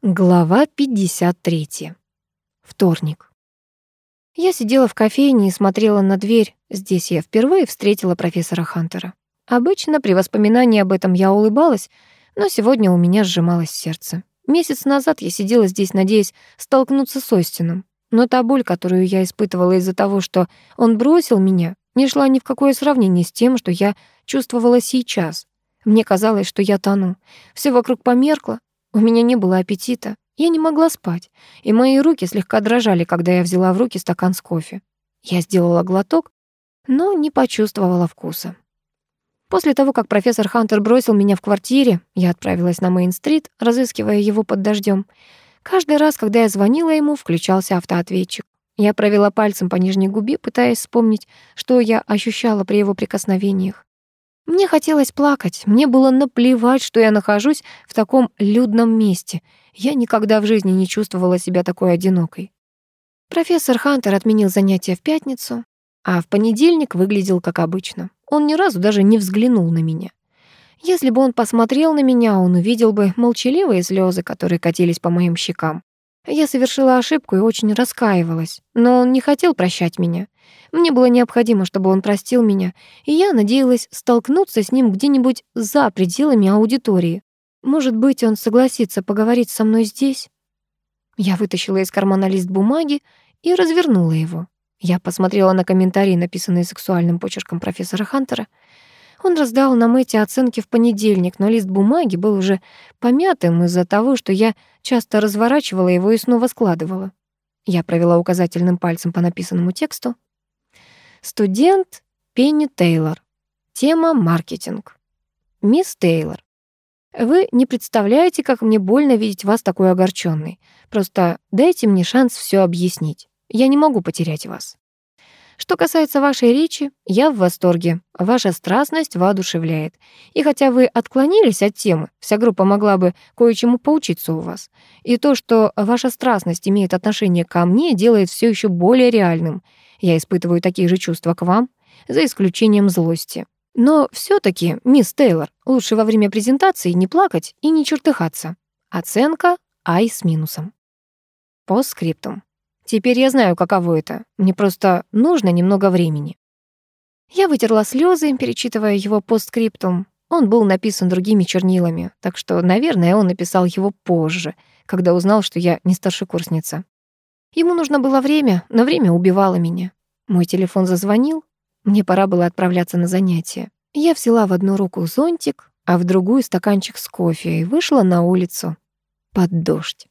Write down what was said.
Глава 53. Вторник. Я сидела в кофейне и смотрела на дверь. Здесь я впервые встретила профессора Хантера. Обычно при воспоминании об этом я улыбалась, но сегодня у меня сжималось сердце. Месяц назад я сидела здесь, надеясь столкнуться с Остином. Но та боль, которую я испытывала из-за того, что он бросил меня, не шла ни в какое сравнение с тем, что я чувствовала сейчас. Мне казалось, что я тону. Все вокруг померкло, у меня не было аппетита, я не могла спать, и мои руки слегка дрожали, когда я взяла в руки стакан с кофе. Я сделала глоток, но не почувствовала вкуса. После того, как профессор Хантер бросил меня в квартире, я отправилась на Мейн-стрит, разыскивая его под дождем. Каждый раз, когда я звонила ему, включался автоответчик. Я провела пальцем по нижней губе, пытаясь вспомнить, что я ощущала при его прикосновениях. Мне хотелось плакать, мне было наплевать, что я нахожусь в таком людном месте. Я никогда в жизни не чувствовала себя такой одинокой. Профессор Хантер отменил занятия в пятницу, а в понедельник выглядел как обычно. Он ни разу даже не взглянул на меня. Если бы он посмотрел на меня, он увидел бы молчаливые слезы, которые катились по моим щекам. Я совершила ошибку и очень раскаивалась, но он не хотел прощать меня. Мне было необходимо, чтобы он простил меня, и я надеялась столкнуться с ним где-нибудь за пределами аудитории. Может быть, он согласится поговорить со мной здесь? Я вытащила из кармана лист бумаги и развернула его. Я посмотрела на комментарии, написанные сексуальным почерком профессора Хантера — он раздал нам эти оценки в понедельник, но лист бумаги был уже помятым из-за того, что я часто разворачивала его и снова складывала. Я провела указательным пальцем по написанному тексту. Студент Пенни Тейлор. Тема маркетинг. Мисс Тейлор, вы не представляете, как мне больно видеть вас такой огорченной. Просто дайте мне шанс все объяснить. Я не могу потерять вас. Что касается вашей речи, я в восторге. Ваша страстность воодушевляет. И хотя вы отклонились от темы, вся группа могла бы кое-чему поучиться у вас. И то, что ваша страстность имеет отношение ко мне, делает все еще более реальным. Я испытываю такие же чувства к вам, за исключением злости. Но все таки мисс Тейлор, лучше во время презентации не плакать и не чертыхаться. Оценка Ай с минусом. По скриптум. Теперь я знаю, каково это. Мне просто нужно немного времени. Я вытерла слезы, перечитывая его постскриптум. Он был написан другими чернилами, так что, наверное, он написал его позже, когда узнал, что я не старшекурсница. Ему нужно было время, но время убивало меня. Мой телефон зазвонил. Мне пора было отправляться на занятия. Я взяла в одну руку зонтик, а в другую стаканчик с кофе и вышла на улицу под дождь.